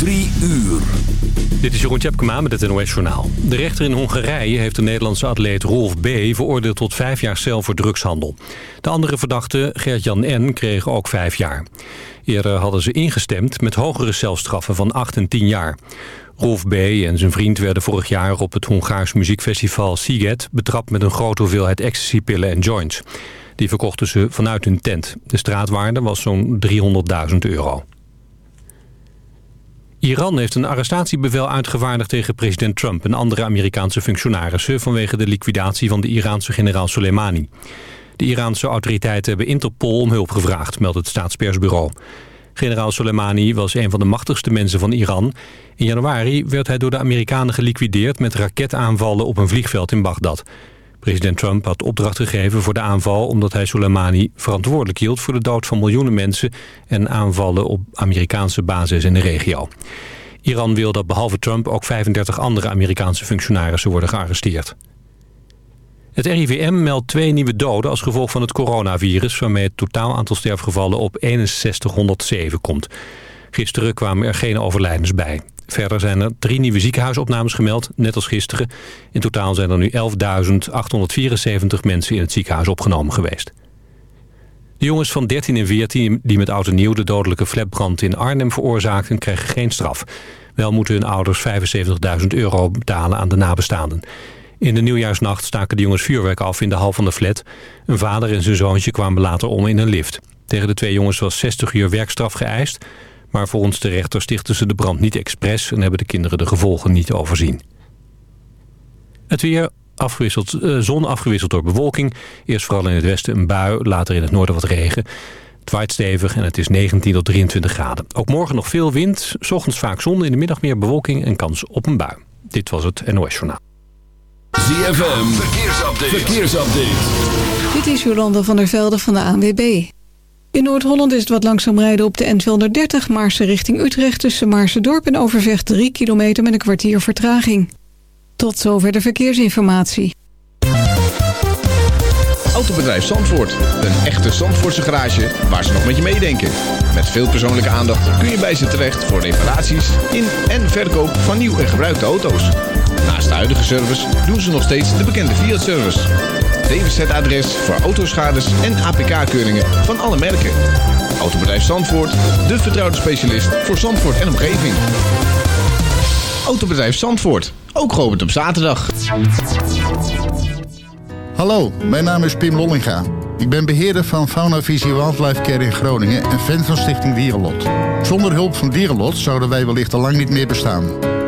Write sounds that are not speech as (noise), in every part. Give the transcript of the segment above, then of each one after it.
Drie uur. Dit is Jeroen Tjepkema met het NOS Journaal. De rechter in Hongarije heeft de Nederlandse atleet Rolf B. veroordeeld tot vijf jaar cel voor drugshandel. De andere verdachte, Gert-Jan N., kreeg ook vijf jaar. Eerder hadden ze ingestemd met hogere celstraffen van 8 en 10 jaar. Rolf B. en zijn vriend werden vorig jaar op het Hongaars muziekfestival Siget... betrapt met een grote hoeveelheid ecstasypillen en joints. Die verkochten ze vanuit hun tent. De straatwaarde was zo'n 300.000 euro. Iran heeft een arrestatiebevel uitgevaardigd tegen president Trump... en andere Amerikaanse functionarissen... vanwege de liquidatie van de Iraanse generaal Soleimani. De Iraanse autoriteiten hebben Interpol om hulp gevraagd... meldt het staatspersbureau. Generaal Soleimani was een van de machtigste mensen van Iran. In januari werd hij door de Amerikanen geliquideerd... met raketaanvallen op een vliegveld in Bagdad. President Trump had opdracht gegeven voor de aanval... omdat hij Soleimani verantwoordelijk hield voor de dood van miljoenen mensen... en aanvallen op Amerikaanse bases in de regio. Iran wil dat behalve Trump ook 35 andere Amerikaanse functionarissen worden gearresteerd. Het RIVM meldt twee nieuwe doden als gevolg van het coronavirus... waarmee het totaal aantal sterfgevallen op 6107 komt. Gisteren kwamen er geen overlijdens bij. Verder zijn er drie nieuwe ziekenhuisopnames gemeld, net als gisteren. In totaal zijn er nu 11.874 mensen in het ziekenhuis opgenomen geweest. De jongens van 13 en 14 die met oud en nieuw de dodelijke flatbrand in Arnhem veroorzaakten... krijgen geen straf. Wel moeten hun ouders 75.000 euro betalen aan de nabestaanden. In de nieuwjaarsnacht staken de jongens vuurwerk af in de hal van de flat. Een vader en zijn zoontje kwamen later om in een lift. Tegen de twee jongens was 60 uur werkstraf geëist... Maar volgens de rechter stichten ze de brand niet expres... en hebben de kinderen de gevolgen niet overzien. Het weer afgewisseld, uh, zon afgewisseld door bewolking. Eerst vooral in het westen een bui, later in het noorden wat regen. Het waait stevig en het is 19 tot 23 graden. Ook morgen nog veel wind, s ochtends vaak zon, in de middag meer bewolking en kans op een bui. Dit was het NOS Journaal. ZFM, verkeersupdate. verkeersupdate. Dit is Jolanda van der Velde van de ANWB. In Noord-Holland is het wat langzaam rijden op de N230 Maarse richting Utrecht... tussen Maarsendorp en Overvecht 3 kilometer met een kwartier vertraging. Tot zover de verkeersinformatie. Autobedrijf Zandvoort. Een echte Zandvoortse garage waar ze nog met je meedenken. Met veel persoonlijke aandacht kun je bij ze terecht voor reparaties... in en verkoop van nieuw en gebruikte auto's. Naast de huidige service doen ze nog steeds de bekende Fiat-service... DWZ-adres voor autoschades en APK-keuringen van alle merken. Autobedrijf Zandvoort, de vertrouwde specialist voor Zandvoort en omgeving. Autobedrijf Zandvoort, ook geopend op zaterdag. Hallo, mijn naam is Pim Lollinga. Ik ben beheerder van Fauna Visie Wildlife Care in Groningen en fan van Stichting Dierenlot. Zonder hulp van Dierenlot zouden wij wellicht al lang niet meer bestaan.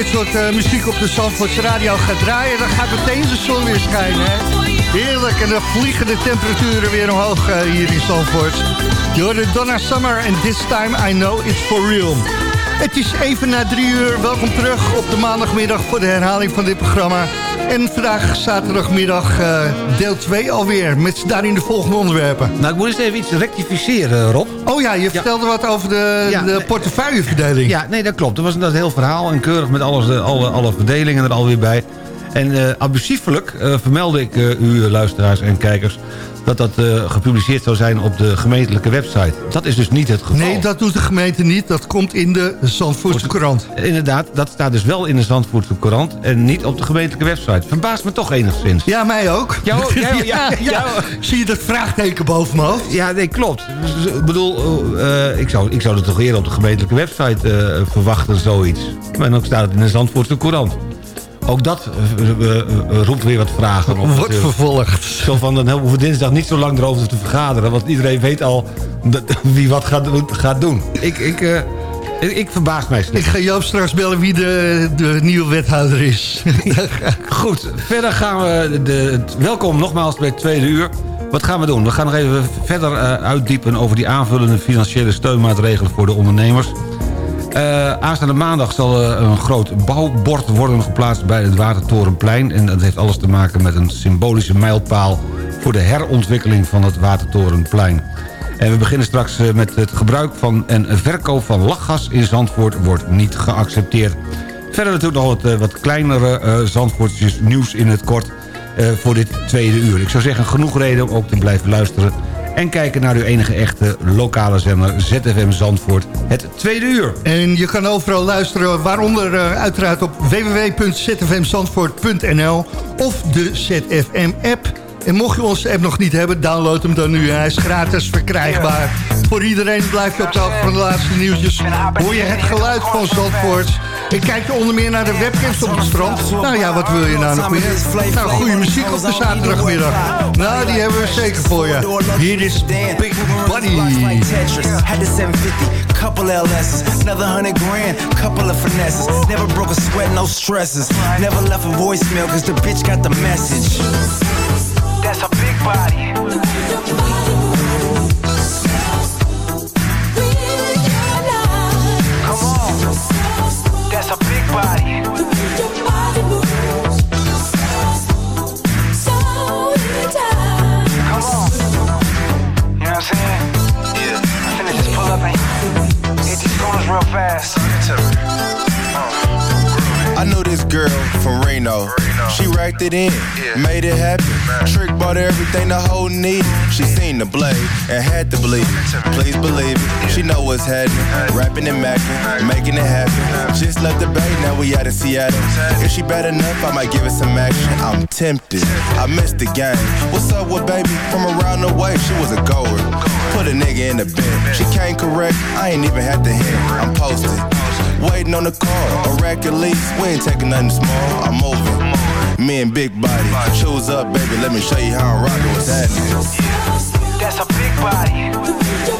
dit soort uh, muziek op de Zandvoortse radio gaat draaien... dan gaat meteen de zon weer schijnen, hè? Heerlijk, en dan vliegen de temperaturen weer omhoog uh, hier in Zandvoort. Je hoorde Donna Summer en This Time I Know It's For Real. Het is even na drie uur. Welkom terug op de maandagmiddag voor de herhaling van dit programma. En vandaag zaterdagmiddag uh, deel 2 alweer. Met daarin de volgende onderwerpen. Nou, ik moet eens even iets rectificeren, Rob. Oh ja, je vertelde wat over de, ja, de portefeuilleverdeling. Ja, nee, dat klopt. Er was een heel verhaal en keurig met alles, eh, alle, alle verdelingen er alweer bij. En uh, abusiefelijk uh, vermeldde ik u, luisteraars en kijkers dat dat uh, gepubliceerd zou zijn op de gemeentelijke website. Dat is dus niet het geval. Nee, dat doet de gemeente niet. Dat komt in de Zandvoortse Courant. Inderdaad, dat staat dus wel in de Zandvoortse Courant... en niet op de gemeentelijke website. Verbaast me toch enigszins. Ja, mij ook. Jou, (laughs) jou, ja, ja, Zie je dat vraagteken boven mijn hoofd? Ja, nee, klopt. Dus, ik bedoel, uh, ik, zou, ik zou het toch eerder op de gemeentelijke website uh, verwachten, zoiets. Maar dan staat het in de Zandvoortse Courant. Ook dat uh, uh, roept weer wat vragen op. Wordt vervolgd. Zo van, dan hebben we dinsdag niet zo lang erover te vergaderen. Want iedereen weet al dat, (laughs) wie wat gaat, gaat doen. Ik, ik, uh, ik, ik verbaas mij. Ik ga Joop straks bellen wie de, de nieuwe wethouder is. Goed, verder gaan we... De, welkom nogmaals bij het tweede uur. Wat gaan we doen? We gaan nog even verder uitdiepen over die aanvullende financiële steunmaatregelen voor de ondernemers. Uh, aanstaande maandag zal uh, een groot bouwbord worden geplaatst bij het Watertorenplein. En dat heeft alles te maken met een symbolische mijlpaal... voor de herontwikkeling van het Watertorenplein. En we beginnen straks uh, met het gebruik van en verkoop van lachgas in Zandvoort... wordt niet geaccepteerd. Verder natuurlijk nog wat, wat kleinere Zandvoortjes nieuws in het kort... voor dit tweede uur. Ik zou zeggen, genoeg reden om ook te blijven luisteren en kijken naar uw enige echte lokale zender ZFM Zandvoort, het tweede uur. En je kan overal luisteren, waaronder uh, uiteraard op www.zfmzandvoort.nl of de ZFM-app. En mocht je onze app nog niet hebben, download hem dan nu. Hij is gratis verkrijgbaar. Voor iedereen blijf je op de hoogte van de laatste nieuwtjes. Hoor je het geluid van Zandvoort. Ik kijk onder meer naar de webcams op het strand. Nou ja, wat wil je nou nog meer? Nou, goede muziek op de zaterdagmiddag. Nou, die hebben we zeker voor je. Hier is Big Buddy. couple LS's, another hundred grand, couple of finesses. Never broke a sweat, no stresses. Never left a voicemail, cause the bitch got the message. That's a big body. Fast. Girl from Reno. She racked it in, made it happen. Trick bought everything the whole need. She seen the blade and had to believe it. Please believe it. She know what's happening. Rapping and macking, making it happen. Just left the bay, now we out in Seattle. If she bad enough, I might give it some action. I'm tempted. I missed the game. What's up with baby? From around the way, she was a goer. Put a nigga in the bed. She came correct. I ain't even had to hit. I'm posted. Waiting on the call, a rack at least. We ain't taking nothing small. I'm moving. Me and Big Body. Choose up, baby. Let me show you how I'm rocking with that. That's a big body.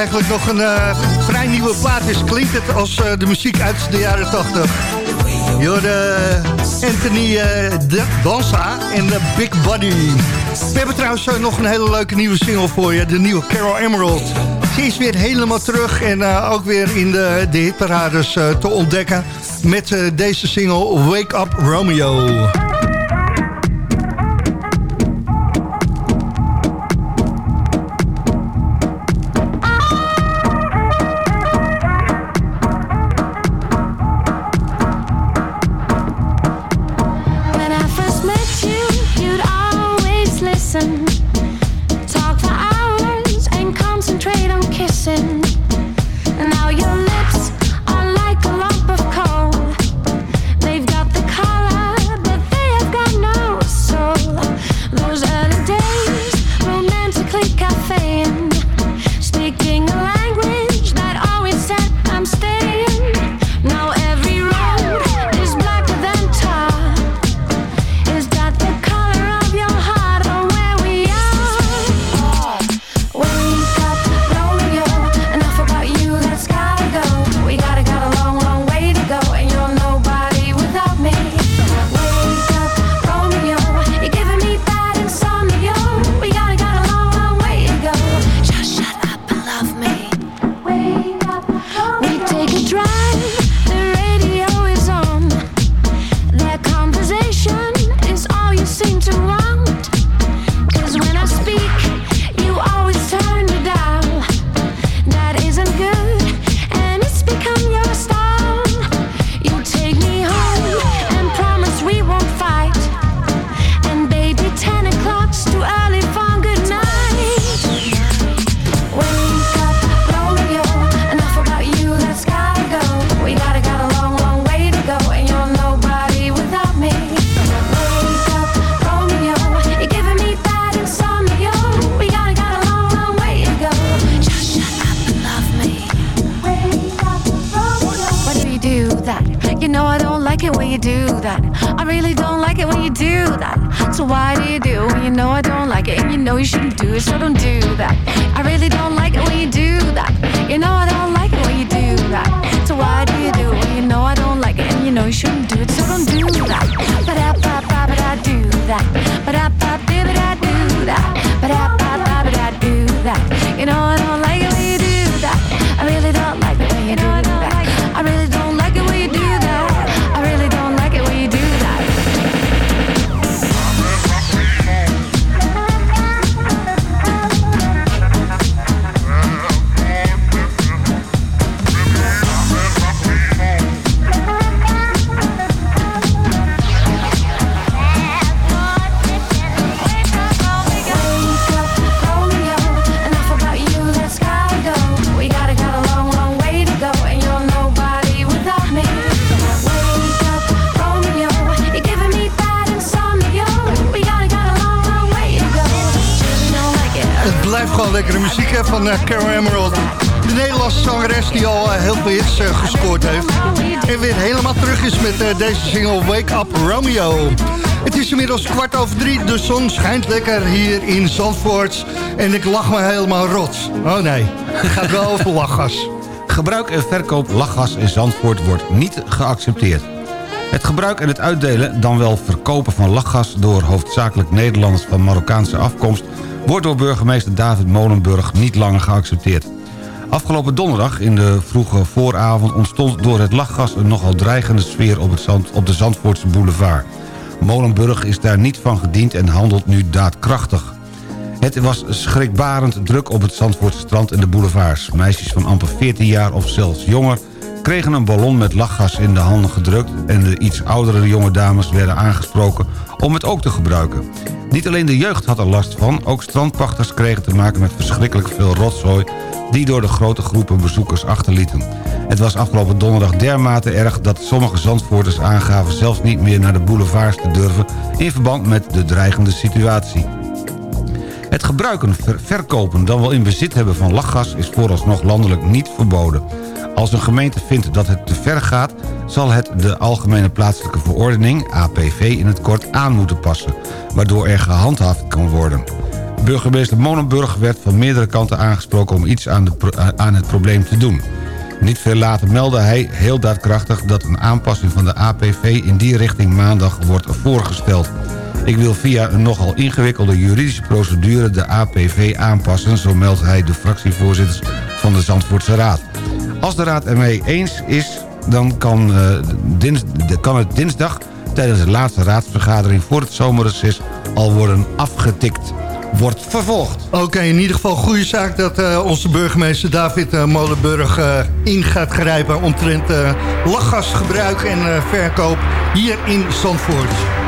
Eigenlijk nog een eh, vrij nieuwe plaat is... klinkt het als eh, de muziek uit de jaren 80. Jorde Anthony eh, De Danza en de Big Body. We hebben trouwens nog een hele leuke nieuwe single voor je. De nieuwe Carol Emerald. Ze is weer helemaal terug en ook weer in de, de hitparades te ontdekken... met deze single Wake Up Romeo. You know I don't like it when you do that. I really don't like it when you do that. So why do you do when you know I don't like it and you know you shouldn't do it? So don't do that. I really don't like it when you do that. You know I don't like it when you do that. So why do you do it when you know I don't like it and you know you shouldn't do it? So don't do that. But I, but I, but I do that. But I, but I, but I do that. But I, but I, but I do that. You know I don't lekkere muziek van eh, Carol Emerald. De Nederlandse zangeres die al eh, heel veel hits eh, gescoord heeft. En weer helemaal terug is met deze single Wake Up Romeo. Het is inmiddels kwart over drie. De zon schijnt lekker hier in Zandvoort. En ik lach me helemaal rot. Oh nee, het gaat wel over lachgas. (laughs) Gebruik en verkoop lachgas in Zandvoort wordt niet geaccepteerd. Het gebruik en het uitdelen, dan wel verkopen van lachgas... door hoofdzakelijk Nederlanders van Marokkaanse afkomst... wordt door burgemeester David Molenburg niet langer geaccepteerd. Afgelopen donderdag in de vroege vooravond ontstond door het lachgas... een nogal dreigende sfeer op, het zand, op de Zandvoortse boulevard. Molenburg is daar niet van gediend en handelt nu daadkrachtig. Het was schrikbarend druk op het Zandvoortse strand en de boulevards. Meisjes van amper 14 jaar of zelfs jonger kregen een ballon met lachgas in de handen gedrukt... en de iets oudere jonge dames werden aangesproken om het ook te gebruiken. Niet alleen de jeugd had er last van, ook strandpachters kregen te maken met verschrikkelijk veel rotzooi... die door de grote groepen bezoekers achterlieten. Het was afgelopen donderdag dermate erg dat sommige Zandvoorters aangaven... zelfs niet meer naar de boulevards te durven in verband met de dreigende situatie. Het gebruiken, verkopen, dan wel in bezit hebben van lachgas... is vooralsnog landelijk niet verboden. Als een gemeente vindt dat het te ver gaat... zal het de Algemene Plaatselijke Verordening, APV in het kort, aan moeten passen... waardoor er gehandhaafd kan worden. Burgemeester Monenburg werd van meerdere kanten aangesproken... om iets aan, de, aan het probleem te doen. Niet veel later meldde hij heel daadkrachtig... dat een aanpassing van de APV in die richting maandag wordt voorgesteld. Ik wil via een nogal ingewikkelde juridische procedure de APV aanpassen... zo meldt hij de fractievoorzitters van de Zandvoortse Raad. Als de Raad ermee eens is, dan kan, uh, dins, kan het dinsdag... tijdens de laatste raadsvergadering voor het zomerreces al worden afgetikt wordt vervolgd. Oké, in ieder geval goede zaak dat uh, onze burgemeester David uh, Molenburg uh, in gaat grijpen... omtrent lachgasgebruik en verkoop hier in Zandvoort.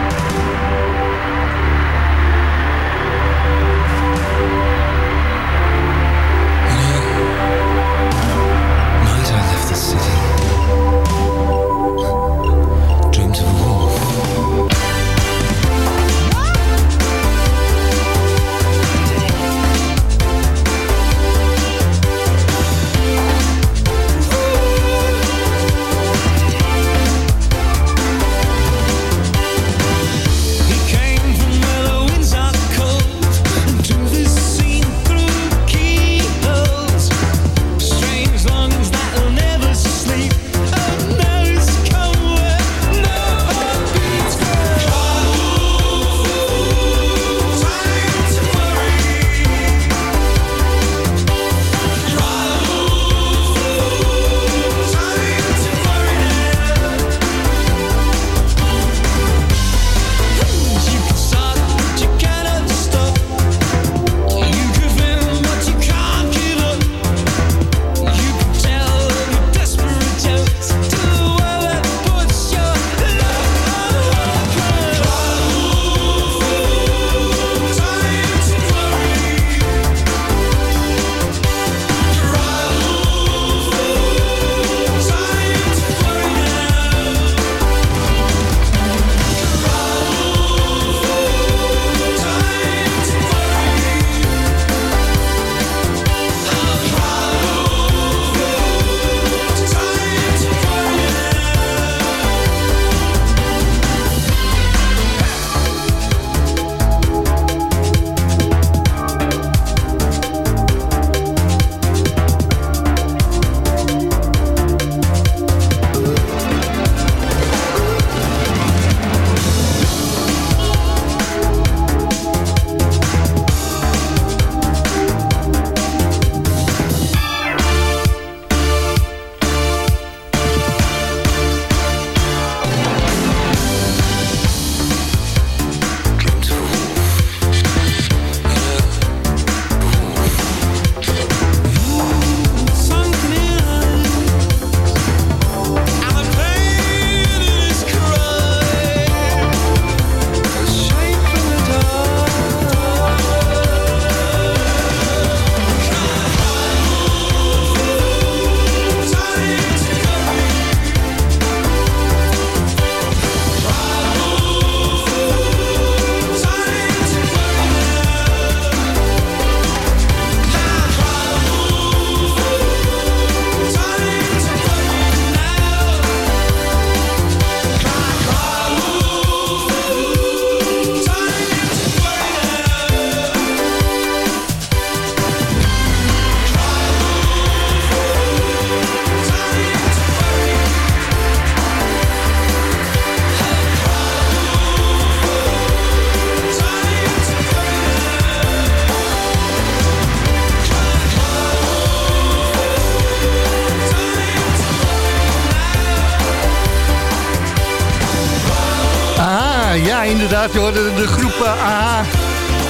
Je hoorde de groep uh, AHA.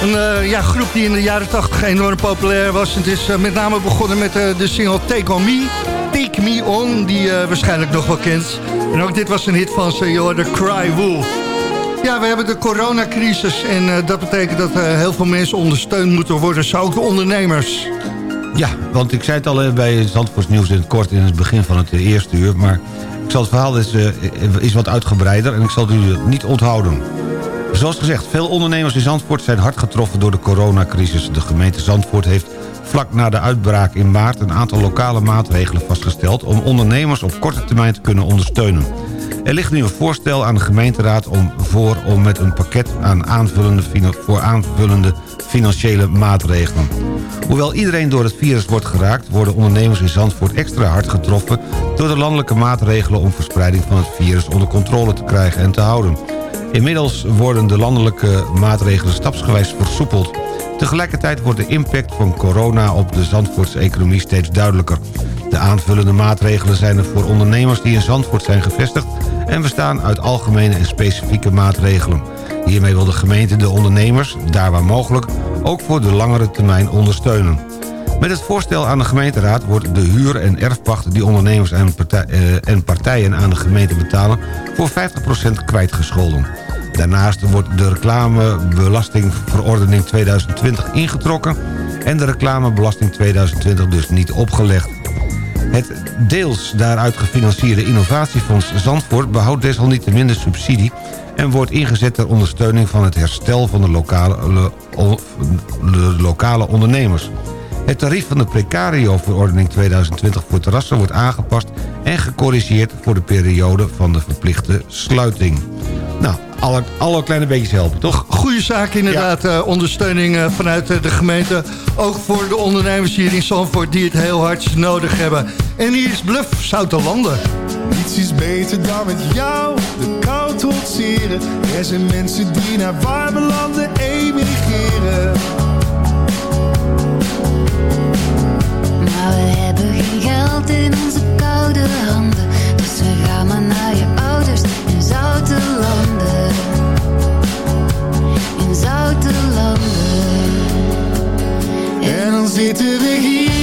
Een uh, ja, groep die in de jaren 80 enorm populair was. Het is uh, met name begonnen met de single Take On Me. Take Me On, die je waarschijnlijk nog wel kent. En ook dit was een hit van ze, hoorde Cry Wolf. Ja, we hebben de coronacrisis en dat betekent dat heel veel mensen ondersteund moeten worden. Zo ook de ondernemers. Ja, want ik zei het al bij Zandvoorts Nieuws in het kort in het begin van het eerste uur... maar ik zal het verhaal is, is wat uitgebreider en ik zal het u niet onthouden. Zoals gezegd, veel ondernemers in Zandvoort zijn hard getroffen door de coronacrisis. De gemeente Zandvoort heeft vlak na de uitbraak in maart... een aantal lokale maatregelen vastgesteld... om ondernemers op korte termijn te kunnen ondersteunen. Er ligt nu een voorstel aan de gemeenteraad om voor om met een pakket aan aanvullende, voor aanvullende financiële maatregelen. Hoewel iedereen door het virus wordt geraakt... worden ondernemers in Zandvoort extra hard getroffen... door de landelijke maatregelen om verspreiding van het virus onder controle te krijgen en te houden. Inmiddels worden de landelijke maatregelen stapsgewijs versoepeld. Tegelijkertijd wordt de impact van corona op de Zandvoortse economie steeds duidelijker. De aanvullende maatregelen zijn er voor ondernemers die in Zandvoort zijn gevestigd... en bestaan uit algemene en specifieke maatregelen. Hiermee wil de gemeente de ondernemers, daar waar mogelijk... ook voor de langere termijn ondersteunen. Met het voorstel aan de gemeenteraad wordt de huur- en erfpacht... die ondernemers en, eh, en partijen aan de gemeente betalen... voor 50% kwijtgescholden. Daarnaast wordt de reclamebelastingverordening 2020 ingetrokken... en de reclamebelasting 2020 dus niet opgelegd. Het deels daaruit gefinancierde innovatiefonds Zandvoort... behoudt desalniettemin de subsidie... en wordt ingezet ter ondersteuning van het herstel van de lokale, de lokale ondernemers. Het tarief van de precario-verordening 2020 voor terrassen wordt aangepast... en gecorrigeerd voor de periode van de verplichte sluiting. Nou, alle, alle kleine beetjes helpen, toch? Goede zaak inderdaad, ja. uh, ondersteuning uh, vanuit uh, de gemeente. Ook voor de ondernemers hier in Zandvoort die het heel hard nodig hebben. En hier is Bluff, Zoutelanden. Niets is beter dan met jou de kou trotseren. Er zijn mensen die naar warme landen emigreren. Maar we hebben geen geld in onze koude handen. Dus we gaan maar naar je ouders in zoute landen. Zitten we hier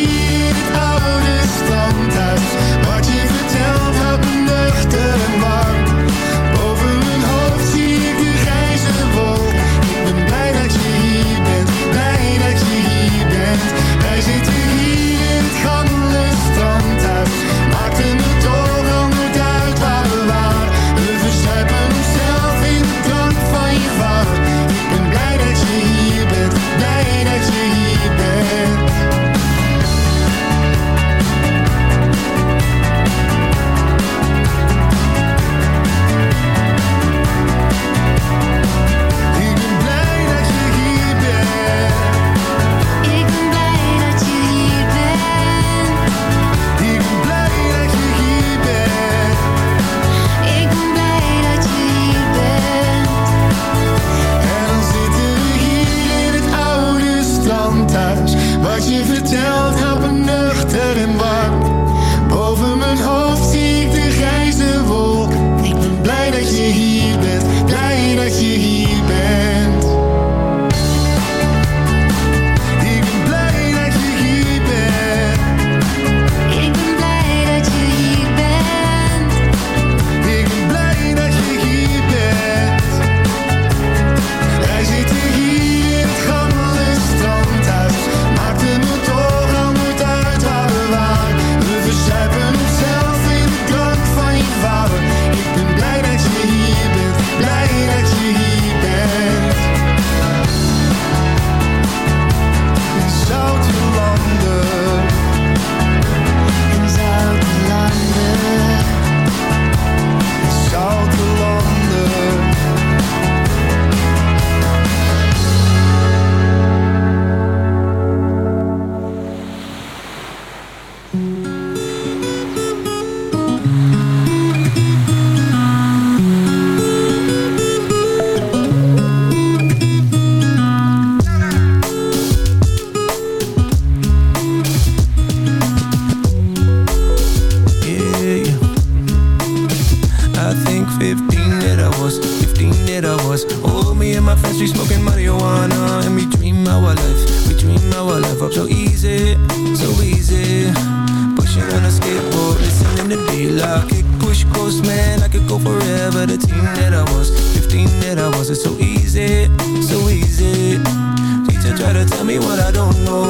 me what I don't know.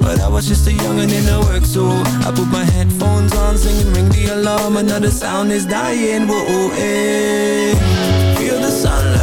But I was just a youngin' in the work, so I put my headphones on, singing, ring the alarm. Another sound is dying. Whoa, hey. Feel the sunlight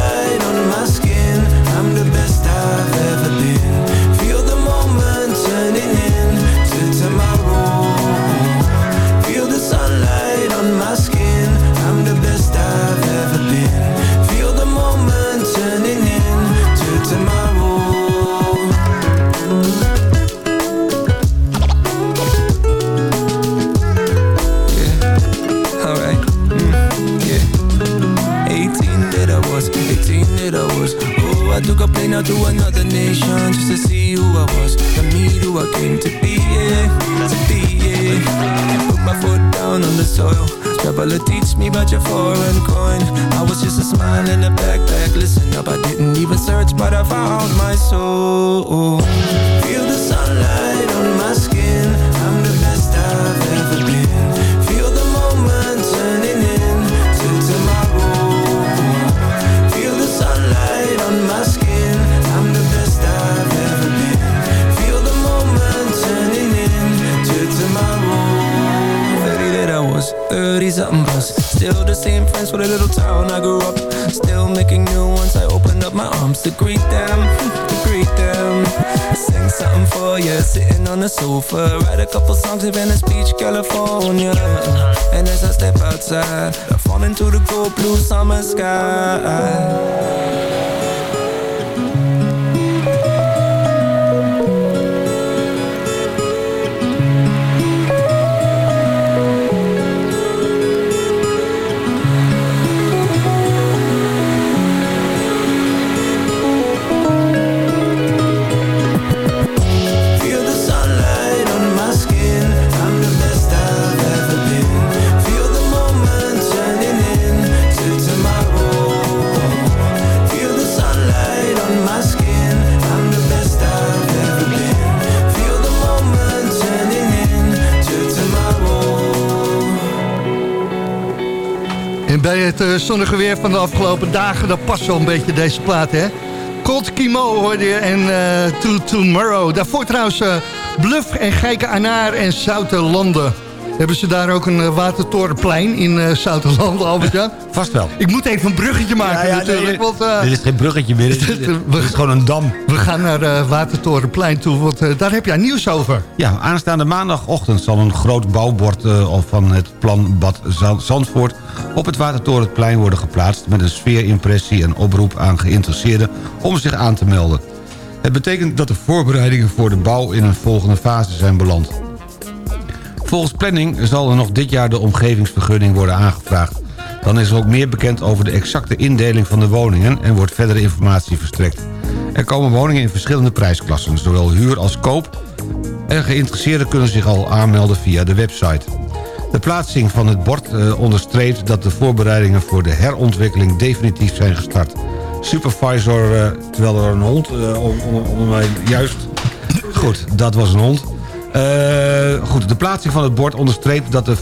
I a out to another nation Just to see who I was And meet who I came to be, yeah To be, yeah. Put my foot down on the soil. Traveler teach me about your foreign coin. I was just a smile in a backpack. Listen up, I didn't even search But I found my soul. Feel the sunlight Still the same friends for the little town I grew up. Still making new ones. I opened up my arms to greet them To greet them. I Sing something for you Sitting on the sofa. Write a couple songs in Venice Beach, California. And as I step outside I fall into the cold blue summer sky zonnige weer van de afgelopen dagen... dat past wel een beetje deze plaat, hè? Cold Kimo hoorde je en eh, To Tomorrow. Daarvoor trouwens eh, Bluff en Geike Anaar en Zoutelanden. Hebben ze daar ook een eh, watertorenplein in uh, Zoutelanden, Albert-Jan? (laughs) Vast wel. Ik moet even een bruggetje maken Ja, ja, natuurlijk. nee, want, eh, Dit is geen bruggetje meer, (laughs) dit is, dit is gewoon een dam. we gaan naar eh, Watertorenplein toe, want eh, daar heb jij nieuws over. Ja, aanstaande maandagochtend zal een groot bouwbord eh, van het plan Bad Zand- Zandvoort op het Watertorenplein worden geplaatst met een sfeerimpressie en oproep aan geïnteresseerden om zich aan te melden. Het betekent dat de voorbereidingen voor de bouw in een volgende fase zijn beland. Volgens planning zal er nog dit jaar de omgevingsvergunning worden aangevraagd. Dan is er ook meer bekend over de exacte indeling van de woningen... en wordt verdere informatie verstrekt. Er komen woningen in verschillende prijsklassen, zowel huur als koop... en geïnteresseerden kunnen zich al aanmelden via de website. De plaatsing van het bord eh, onderstreept dat de voorbereidingen voor de herontwikkeling definitief zijn gestart. Supervisor, eh, terwijl er een hond eh, onder, mij juist... Goed, dat was een hond. Goed, de plaatsing van het bord onderstreept dat de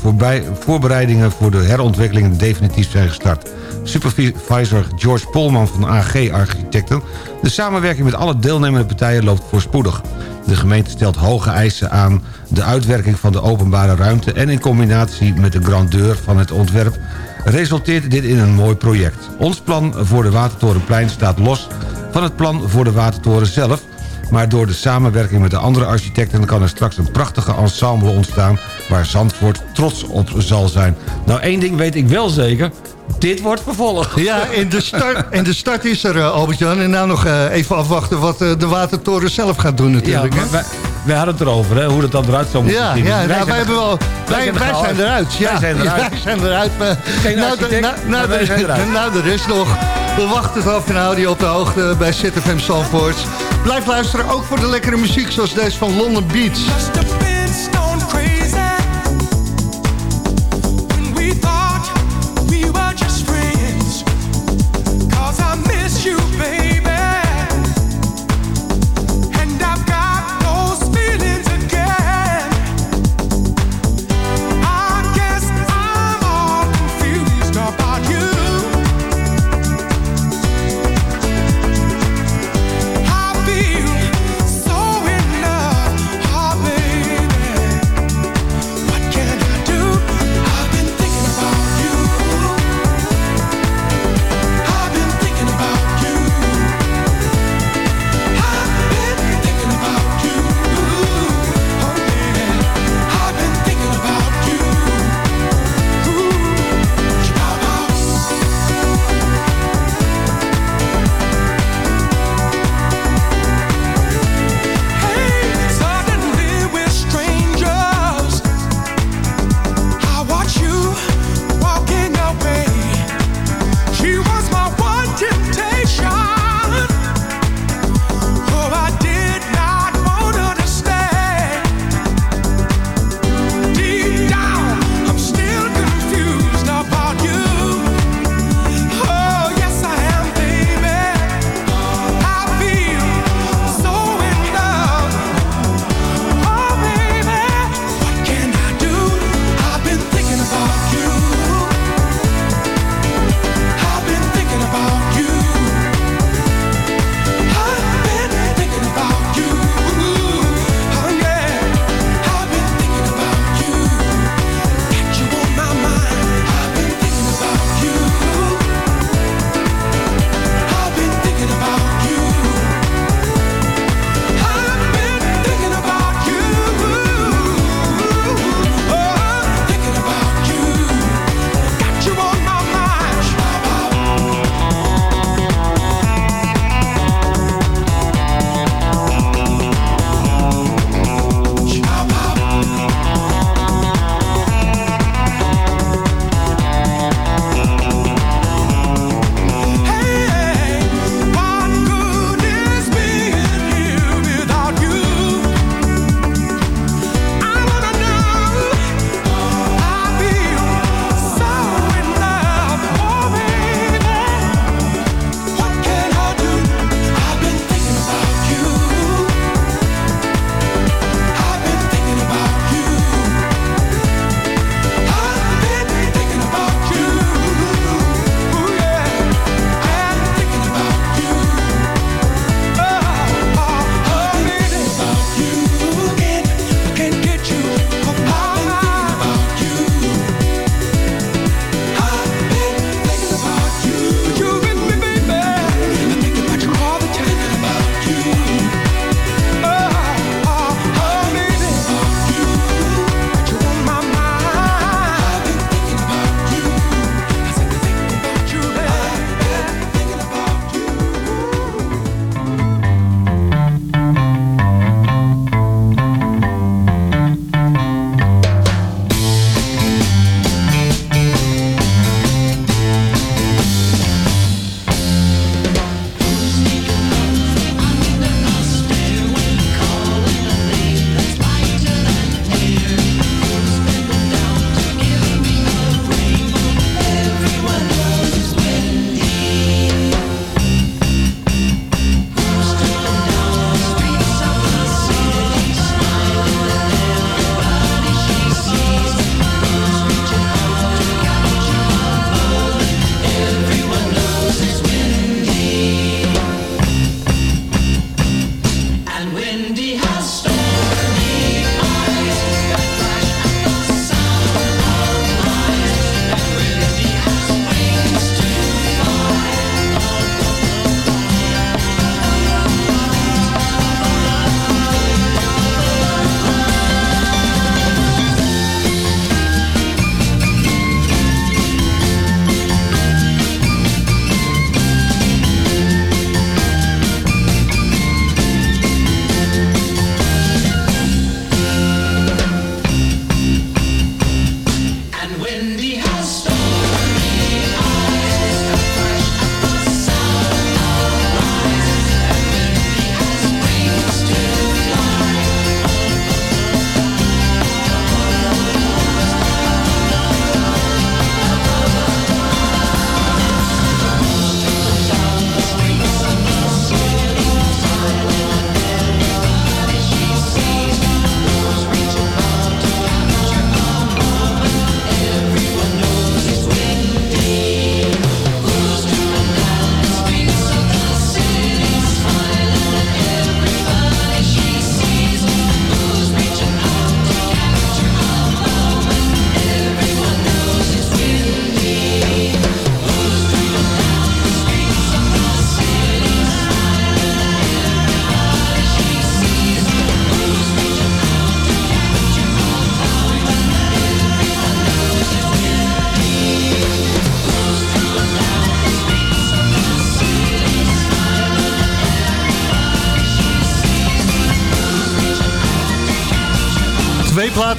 voorbereidingen voor de herontwikkeling definitief zijn gestart. Supervisor George Polman van AG Architecten. De samenwerking met alle deelnemende partijen loopt voorspoedig. De gemeente stelt hoge eisen aan de uitwerking van de openbare ruimte... en in combinatie met de grandeur van het ontwerp resulteert dit in een mooi project. Ons plan voor de Watertorenplein staat los van het plan voor de Watertoren zelf... maar door de samenwerking met de andere architecten... kan er straks een prachtige ensemble ontstaan... waar Zandvoort trots op zal zijn. Nou, één ding weet ik wel zeker. Dit wordt vervolgd. Ja, en de start, en de start is er, eh, Albert-Jan. En nou nog eh, even afwachten wat eh, de Watertoren zelf gaat doen Ja, natuurlijk. hè? wij, wij hadden het erover, hè, hoe dat dan eruit zou moeten Ja, zien. ja Dus nou, wij, zijn- hebben wel, wij, zijn er wij zijn eruit. Ja, Wij zijn eruit. (laughs) wij zijn eruit. maar- Geen nou, de, nou, nou, maar wij de, zijn eruit. (laughs) nou, de rest nog. We wachten het af en houden je op de hoogte bij ZFM Zandvoort. Blijf luisteren, ook voor de lekkere muziek zoals deze van London Beats.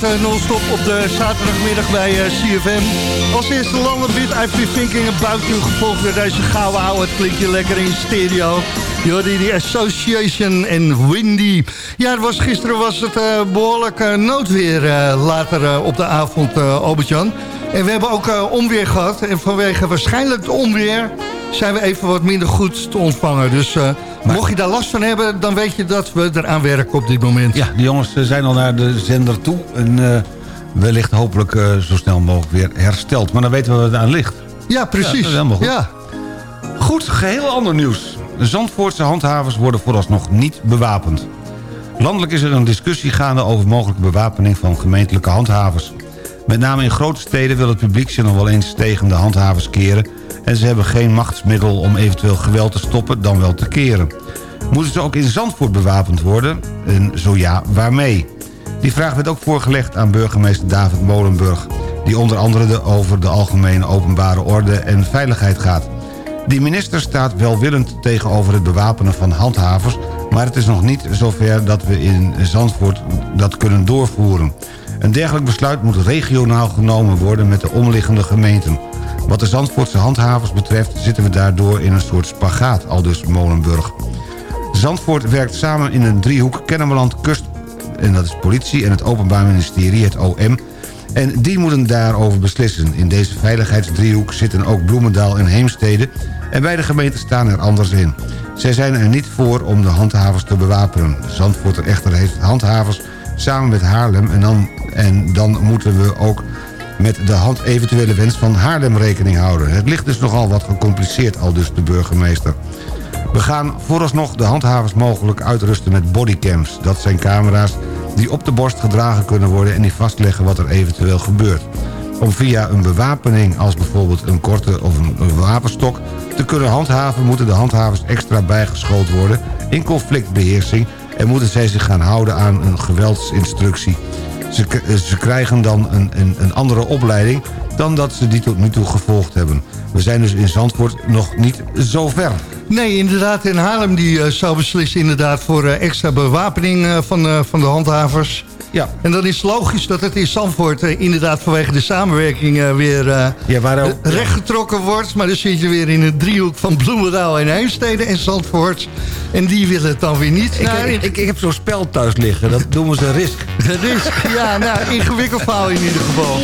Non-stop op de zaterdagmiddag bij eh, CFM. Als eerste Landenbit, I've been thinking about you. Gevolgd door deze gouden ouwe. Het klinkt je lekker in stereo. Je hoorde die Association en Windy. Ja, het was, gisteren was het eh, behoorlijk eh, noodweer eh, later eh, op de avond, eh Albert-Jan. En we hebben ook eh, onweer gehad. En vanwege waarschijnlijk het onweer zijn we even wat minder goed te ontvangen. Dus mocht je daar last van hebben, dan weet je dat we eraan werken op dit moment. Ja, de jongens eh, zijn al naar de zender toe. En eh, wellicht hopelijk eh, zo snel mogelijk weer hersteld. Maar dan weten we wat het aan ligt. Ja, precies. Ja, dat is helemaal goed. Ja. Goed, geheel ander nieuws. De Zandvoortse handhavers worden vooralsnog niet bewapend. Landelijk is er een discussie gaande over mogelijke bewapening van gemeentelijke handhavers. Met name in grote steden wil het publiek zich nog wel eens tegen de handhavers keren... en ze hebben geen machtsmiddel om eventueel geweld te stoppen dan wel te keren. Moeten ze ook in Zandvoort bewapend worden? En zo ja, waarmee? Die vraag werd ook voorgelegd aan burgemeester David Molenburg... die onder andere de over de algemene openbare orde en veiligheid gaat. Die minister staat welwillend tegenover het bewapenen van handhavers... maar het is nog niet zover dat we in Zandvoort dat kunnen doorvoeren. Een dergelijk besluit moet regionaal genomen worden met de omliggende gemeenten. Wat de Zandvoortse handhavers betreft zitten we daardoor in een soort spagaat, aldus Molenburg. Zandvoort werkt samen in een driehoek Kennemerland, Kust... en dat is politie en het Openbaar Ministerie, het OM... en die moeten daarover beslissen. In deze veiligheidsdriehoek zitten ook Bloemendaal en Heemstede... en beide gemeenten staan er anders in. Zij zijn er niet voor om de handhavers te bewapenen. Zandvoort echter heeft handhavers samen met Haarlem... en dan, en dan moeten we ook met de hand eventuele wens van Haarlem rekening houden. Het ligt dus nogal wat gecompliceerd, al dus de burgemeester. We gaan vooralsnog de handhavers mogelijk uitrusten met bodycams. Dat zijn camera's die op de borst gedragen kunnen worden... en die vastleggen wat er eventueel gebeurt. Om via een bewapening als bijvoorbeeld een korte of een, wapenstok... te kunnen handhaven moeten de handhavers extra bijgeschoold worden... in conflictbeheersing en moeten zij zich gaan houden aan een geweldsinstructie. Ze, k- ze krijgen dan een, een, een andere opleiding dan dat ze die tot nu toe gevolgd hebben. We zijn dus in Zandvoort nog niet zo ver. Nee, inderdaad. In Haarlem die, eh, zou beslissen inderdaad voor eh, extra bewapening eh, van, eh, van de handhavers. Ja. En dan is het logisch dat het in Zandvoort eh, inderdaad vanwege de samenwerking eh, weer eh, Ja, rechtgetrokken wordt. Maar dan zit je weer in een driehoek van Bloemendaal en Heemstede en Zandvoort. En die willen het dan weer niet. Ik, Nou, ik, ik, ik heb zo'n spel thuis liggen, dat noemen ze risk. (laughs) Is, ja, nou, ingewikkeld verhaal in ieder geval.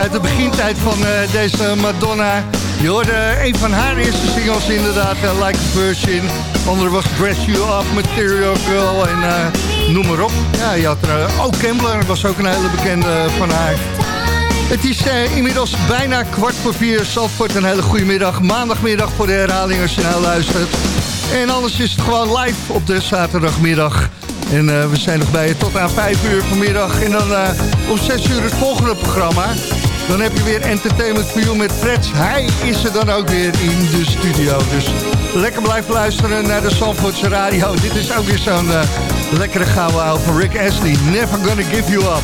Uit de begintijd van eh, deze Madonna. Je hoorde een van haar eerste singles inderdaad, eh, Like a Virgin. Andere was Dress You Up, Material Girl en eh, noem maar op. Ja, je had er eh, ook Gambler, was ook een hele bekende van haar. Het is eh, inmiddels bijna kwart voor vier. Zandvoort, een hele goede middag. Maandagmiddag voor de herhaling als je nou luistert. En anders is het gewoon live op de zaterdagmiddag. En eh, we zijn nog bij je tot aan 5 uur vanmiddag. En dan eh, om 6 uur het volgende programma. Dan heb je weer Entertainment for You met Freds. Hij is er dan ook weer in de studio. Dus lekker blijven luisteren naar de Zandvoortse radio. Dit is ook weer zo'n eh, lekkere gouden oude van Rick Astley. Never gonna give you up.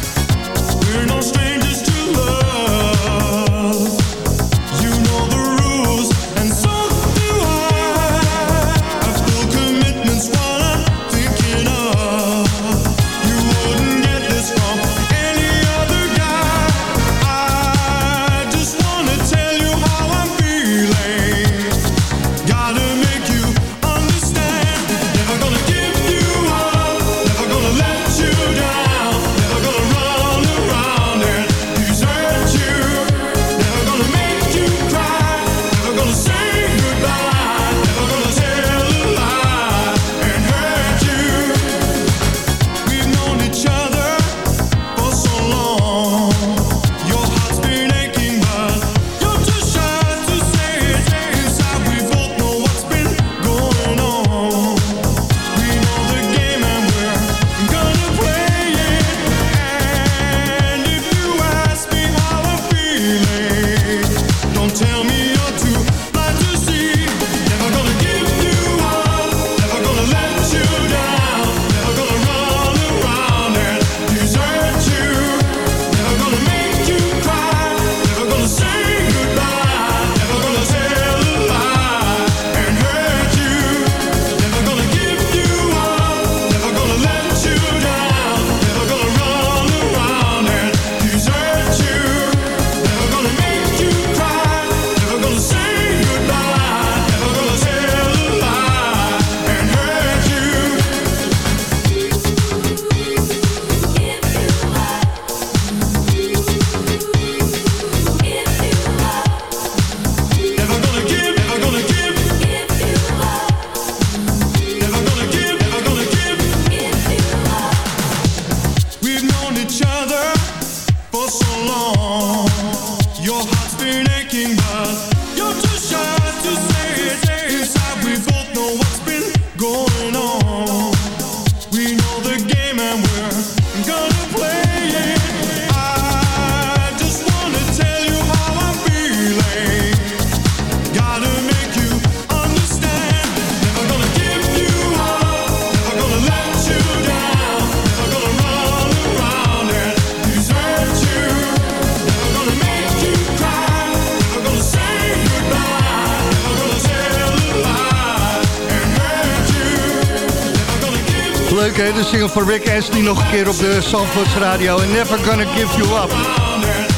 Van Rick Astley nog een keer op de Zandvoorts Radio. En Never Gonna Give You Up.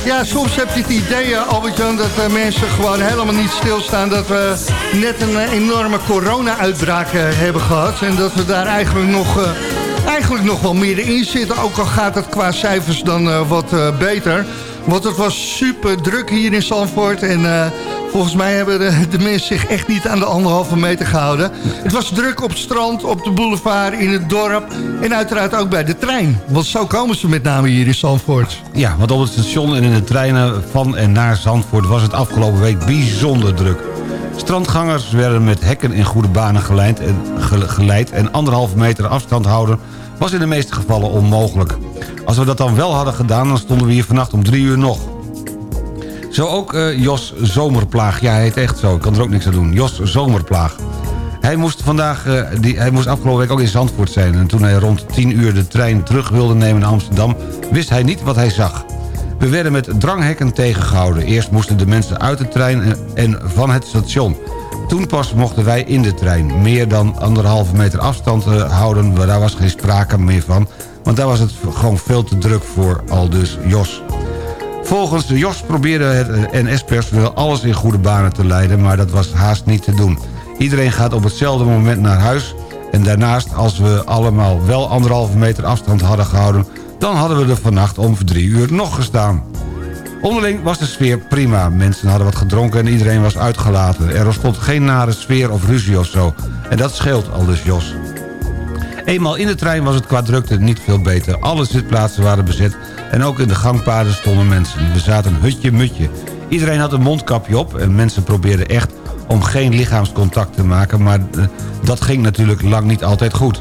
Ja, soms heb je het idee, eh, Albert-Jan, dat eh, mensen gewoon helemaal niet stilstaan. Dat we net een eh, enorme corona-uitbraak hebben gehad. En dat we daar eigenlijk nog, eigenlijk nog wel middenin zitten. Ook al gaat het qua cijfers dan wat beter. Want het was super druk hier in Zandvoort. En volgens mij hebben de, mensen zich echt niet aan de anderhalve meter gehouden. Het was druk op het strand, op de boulevard, in het dorp. En uiteraard ook bij de trein. Want zo komen ze met name hier in Zandvoort. Ja, want op het station en in de treinen van en naar Zandvoort... was het afgelopen week bijzonder druk. Strandgangers werden met hekken in goede banen geleid en, ge- geleid... en anderhalve meter afstand houden was in de meeste gevallen onmogelijk. Als we dat dan wel hadden gedaan, dan stonden we hier vannacht om drie uur nog. Zo ook eh, Jos Zomerplaag. Ja, hij heet echt zo. Ik kan er ook niks aan doen. Jos Zomerplaag. Hij moest, vandaag, eh, die, hij moest afgelopen week ook in Zandvoort zijn. En toen hij rond 10 uur de trein terug wilde nemen naar Amsterdam... wist hij niet wat hij zag. We werden met dranghekken tegengehouden. Eerst moesten de mensen uit de trein en- van het station. Toen pas mochten wij in de trein. Meer dan anderhalve meter afstand eh, houden, daar was geen sprake meer van. Want daar was het gewoon veel te druk voor, al dus Jos. Volgens Jos probeerde het eh, NS-personeel alles in goede banen te leiden... maar dat was haast niet te doen. Iedereen gaat op hetzelfde moment naar huis... en daarnaast, als we allemaal wel anderhalve meter afstand hadden gehouden... dan hadden we er vannacht om drie uur nog gestaan. Onderling was de sfeer prima. Mensen hadden wat gedronken en iedereen was uitgelaten. Er ontstond geen nare sfeer of ruzie of zo. En dat scheelt, al dus Jos. Eenmaal in de trein was het qua drukte niet veel beter. Alle zitplaatsen waren bezet en ook in de gangpaden stonden mensen. We zaten hutje-mutje. Iedereen had een mondkapje op en mensen probeerden echt om geen lichaamscontact te maken... maar eh, dat ging natuurlijk lang niet altijd goed.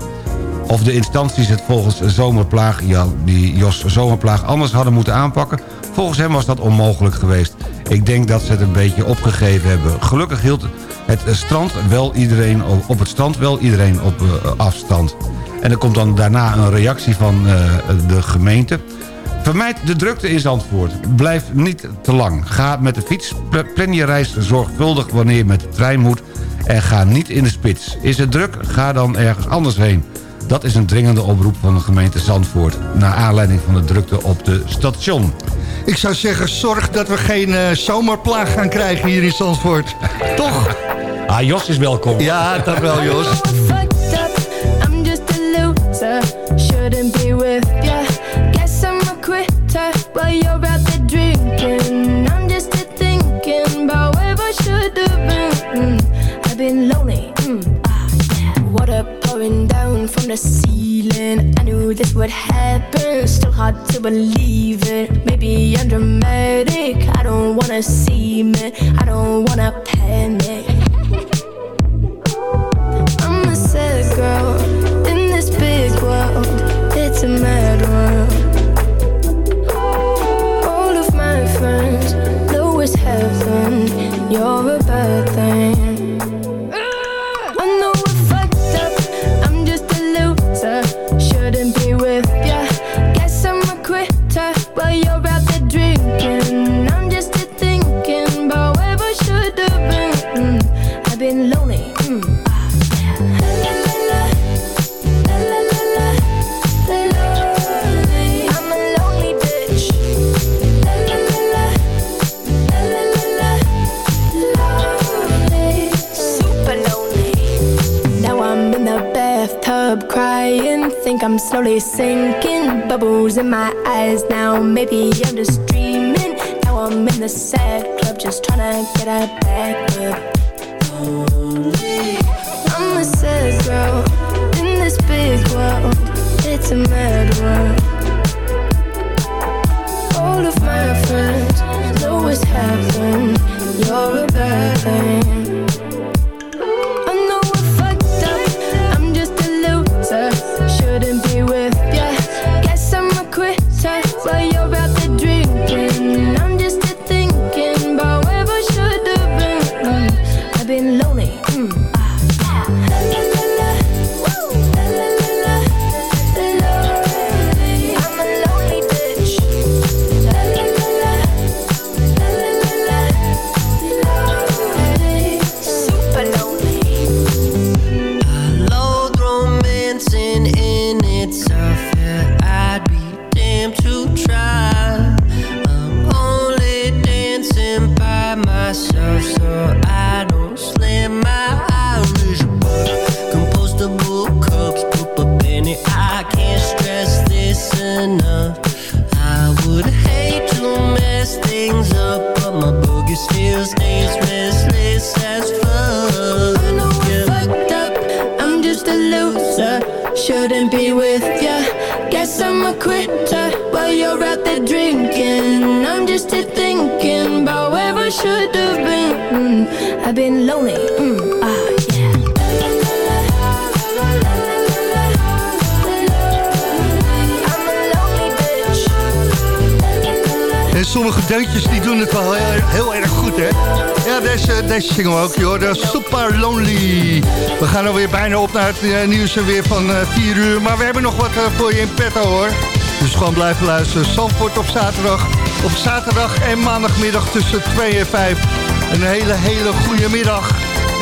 Of de instanties het volgens Zomerplaag, ja, die Jos Zomerplaag anders hadden moeten aanpakken... volgens hem was dat onmogelijk geweest. Ik denk dat ze het een beetje opgegeven hebben. Gelukkig hield het strand wel iedereen op het strand wel iedereen op uh, afstand. En er komt dan daarna een reactie van uh, de gemeente. Vermijd de drukte in Zandvoort. Blijf niet te lang. Ga met de fiets, plan je reis zorgvuldig wanneer je met de trein moet... en ga niet in de spits. Is het druk? Ga dan ergens anders heen. Dat is een dringende oproep van de gemeente Zandvoort... naar aanleiding van de drukte op de station. Ik zou zeggen, zorg dat we geen uh, zomerplaag gaan krijgen hier in Zandvoort. Toch? Ah, Jos is welkom. Ja, dat wel, Jos. Believe it. Maybe I'm dramatic, I don't wanna see me, I don't op naar het eh, nieuws en weer van 4 uur. Maar we hebben nog wat eh, voor je in petto, hoor. Dus gewoon blijven luisteren. Zandvoort op zaterdag. Op zaterdag en maandagmiddag tussen 2 en 5. Een hele, hele goede middag.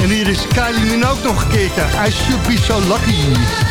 En hier is Kylie Minogue nog een keertje. I should be so lucky.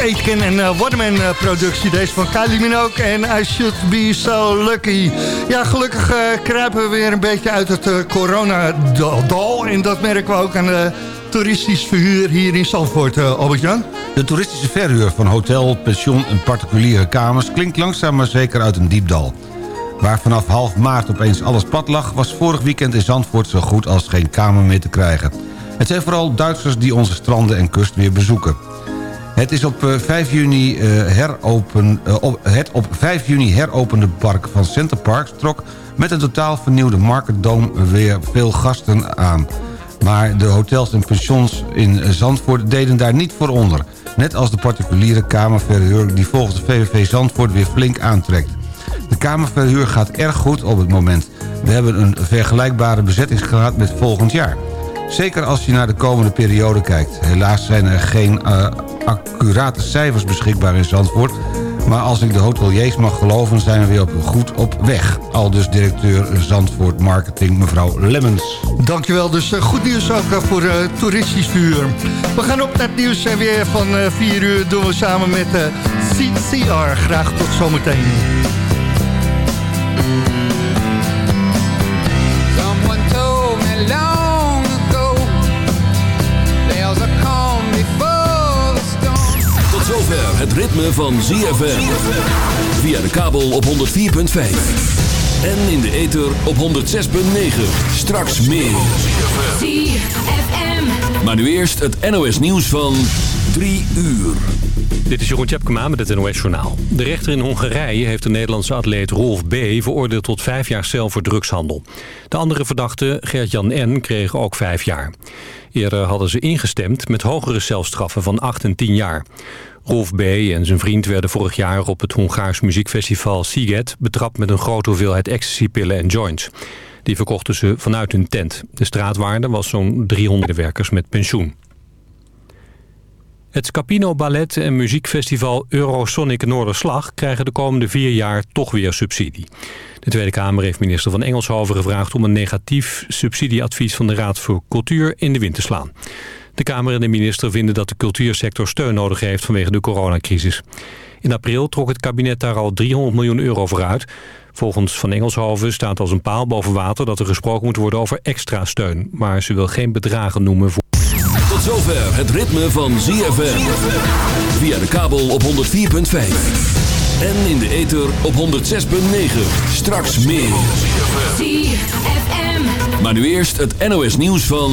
Aitken en uh, Waterman uh, productie. Deze van Kylie Minogue en I Should Be So Lucky. Ja, gelukkig uh, kruipen we weer een beetje uit het coronadal. En dat merken we ook aan de toeristisch verhuur hier in Zandvoort, Albert-Jan. De toeristische verhuur van hotel, pension en particuliere kamers... klinkt langzaam maar zeker uit een diep dal. Waar vanaf half maart opeens alles plat lag... was vorig weekend in Zandvoort zo goed als geen kamer meer te krijgen. Het zijn vooral Duitsers die onze stranden en kust weer bezoeken. Het is op 5 juni, uh, heropen, uh, op, het op 5 juni heropende park van Center Parks trok met een totaal vernieuwde Market Dome weer veel gasten aan. Maar de hotels en pensions in Zandvoort deden daar niet voor onder. Net als de particuliere kamerverhuur die volgens de VVV Zandvoort weer flink aantrekt. De kamerverhuur gaat erg goed op het moment. We hebben een vergelijkbare bezettingsgraad met volgend jaar. Zeker als je naar de komende periode kijkt. Helaas zijn er geen uh, accurate cijfers beschikbaar in Zandvoort... maar als ik de hoteliers mag geloven zijn we weer op, goed op weg. Al dus directeur Zandvoort Marketing, mevrouw Lemmens. Dankjewel, dus uh, goed nieuws ook uh, voor toeristisch vuur. We gaan op naar het nieuws weer van 4 uur doen we samen met CCR. Graag tot zometeen. Het ritme van ZFM. Via de kabel op 104.5. En in de ether op 106.9. Straks meer. ZFM. Maar nu eerst het NOS nieuws van 3 uur. Dit is Jeroen Tjepkema met het NOS Journaal. De rechter in Hongarije heeft de Nederlandse atleet Rolf B. veroordeeld tot vijf jaar cel voor drugshandel. De andere verdachte, Gert-Jan N., kreeg ook vijf jaar. Eerder hadden ze ingestemd met hogere celstraffen van 8 en 10 jaar. Rolf B. en zijn vriend werden vorig jaar op het Hongaars muziekfestival Siget... betrapt met een grote hoeveelheid ecstasypillen en joints. Die verkochten ze vanuit hun tent. De straatwaarde was zo'n 300 werkers met pensioen. Het Scapino Ballet en muziekfestival Eurosonic Noorderslag... krijgen de komende vier jaar toch weer subsidie. De Tweede Kamer heeft minister van Engelshoven gevraagd... om een negatief subsidieadvies van de Raad voor Cultuur in de wind te slaan. De Kamer en de minister vinden dat de cultuursector steun nodig heeft vanwege de coronacrisis. In april trok het kabinet daar al 300 miljoen euro voor uit. Volgens Van Engelshoven staat als een paal boven water dat er gesproken moet worden over extra steun. Maar ze wil geen bedragen noemen voor... Tot zover het ritme van ZFM. Via de kabel op 104.5. En in de ether op 106.9. Straks meer. ZFM. Maar nu eerst het NOS nieuws van...